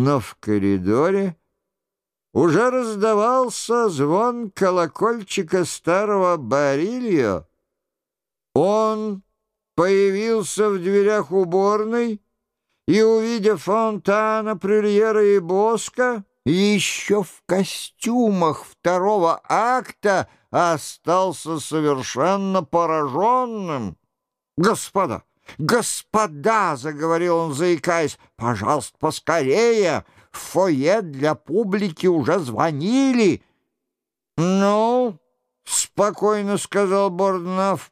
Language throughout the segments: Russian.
но в коридоре уже раздавался звон колокольчика старого Барильо. Он появился в дверях уборной и, увидев Фонтана, Прюльера и Боска, еще в костюмах второго акта остался совершенно пораженным. «Господа! Господа!» — заговорил он, заикаясь. «Пожалуйста, поскорее! В фойе для публики уже звонили!» «Ну?» — спокойно сказал Борднав.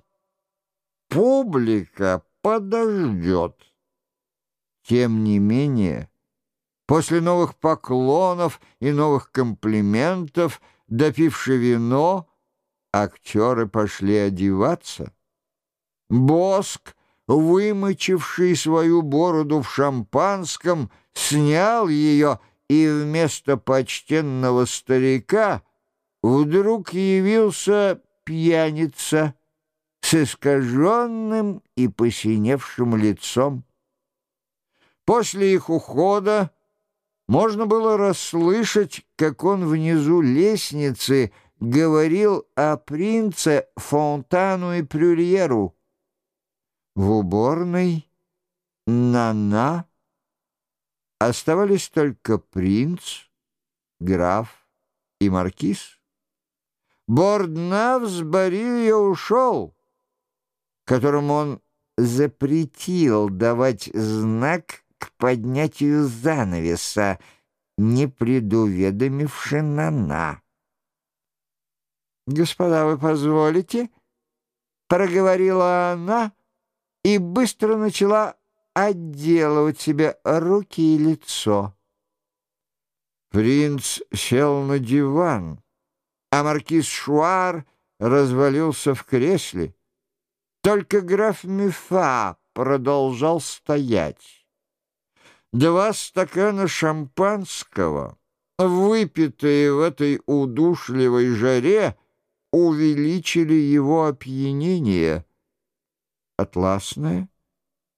«Публика подождет». Тем не менее... После новых поклонов и новых комплиментов, допивши вино, актеры пошли одеваться. Боск, вымочивший свою бороду в шампанском, снял ее, и вместо почтенного старика вдруг явился пьяница с искаженным и посиневшим лицом. После их ухода можно было расслышать, как он внизу лестницы говорил о принце Фонтану и Прюльеру. В уборной Нана оставались только принц, граф и маркиз. Борднав с Барилья ушел, которому он запретил давать знак к поднятию занавеса, не предуведомивши Нана. «Господа, вы позволите?» — проговорила она и быстро начала отделывать себе руки и лицо. Принц сел на диван, а маркиз Шуар развалился в кресле. Только граф Мифа продолжал стоять. Два стакана шампанского, выпитые в этой удушливой жаре, увеличили его опьянение. Атласная,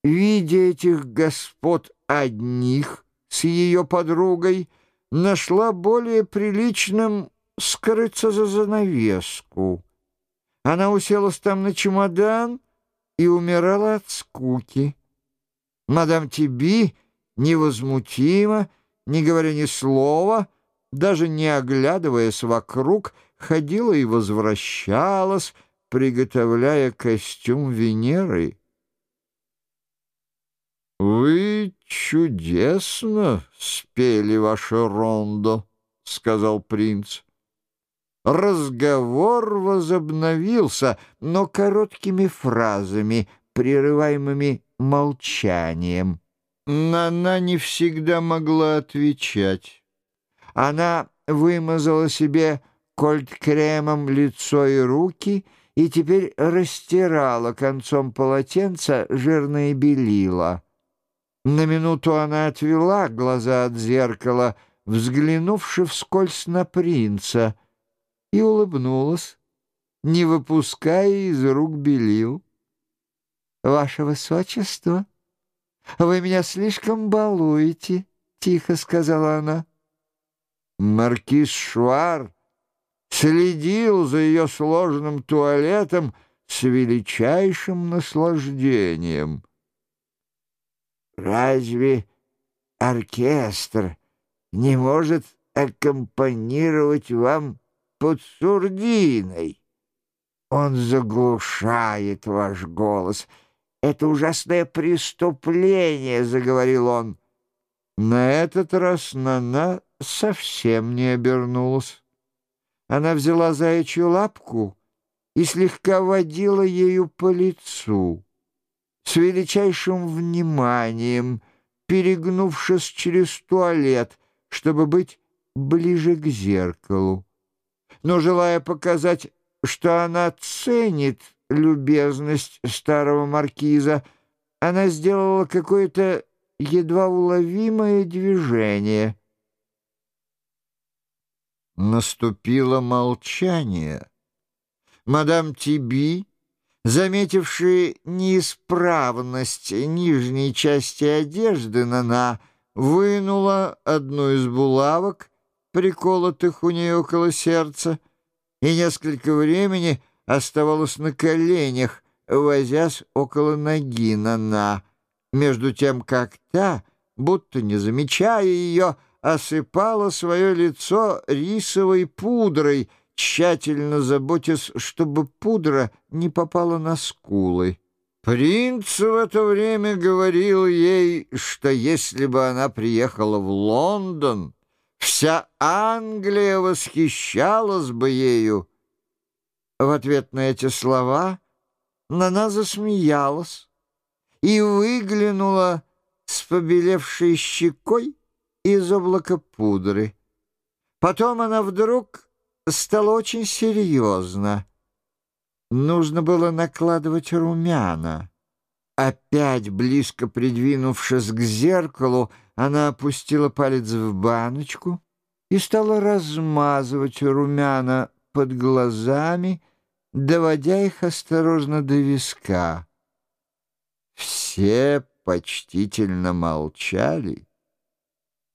видя этих господ одних с ее подругой, нашла более приличным скрыться за занавеску. Она уселась там на чемодан и умирала от скуки. Мадам Тиби невозмутимо, не говоря ни слова, даже не оглядываясь вокруг, ходила и возвращалась, приготовляя костюм Венеры. «Вы чудесно спели ваше рондо», — сказал принц. Разговор возобновился, но короткими фразами, прерываемыми молчанием. Нана не всегда могла отвечать. Она вымазала себе кольт-кремом лицо и руки и теперь растирала концом полотенца жирное белила. На минуту она отвела глаза от зеркала, взглянувши вскользь на принца, и улыбнулась, не выпуская из рук белил. «Ваше Высочество!» «Вы меня слишком балуете», — тихо сказала она. Маркиз Шуар следил за ее сложным туалетом с величайшим наслаждением. «Разве оркестр не может аккомпанировать вам под сурдиной? Он заглушает ваш голос». «Это ужасное преступление», — заговорил он. На этот раз Нана совсем не обернулась. Она взяла заячью лапку и слегка водила ею по лицу. С величайшим вниманием, перегнувшись через туалет, чтобы быть ближе к зеркалу. Но, желая показать, что она ценит любезность старого маркиза, она сделала какое-то едва уловимое движение. Наступило молчание. Мадам Тиби, заметившая неисправность нижней части одежды Нана, вынула одну из булавок, приколотых у нее около сердца, и несколько времени оставалась на коленях, возясь около ноги Нана, между тем как та, будто не замечая ее, осыпала свое лицо рисовой пудрой, тщательно заботясь, чтобы пудра не попала на скулы. Принц в это время говорил ей, что если бы она приехала в Лондон, вся Англия восхищалась бы ею. В ответ на эти слова Нана засмеялась и выглянула с побелевшей щекой из облака пудры. Потом она вдруг стала очень серьезна. Нужно было накладывать румяна. Опять, близко придвинувшись к зеркалу, она опустила палец в баночку и стала размазывать румяна под глазами, доводя их осторожно до виска. Все почтительно молчали.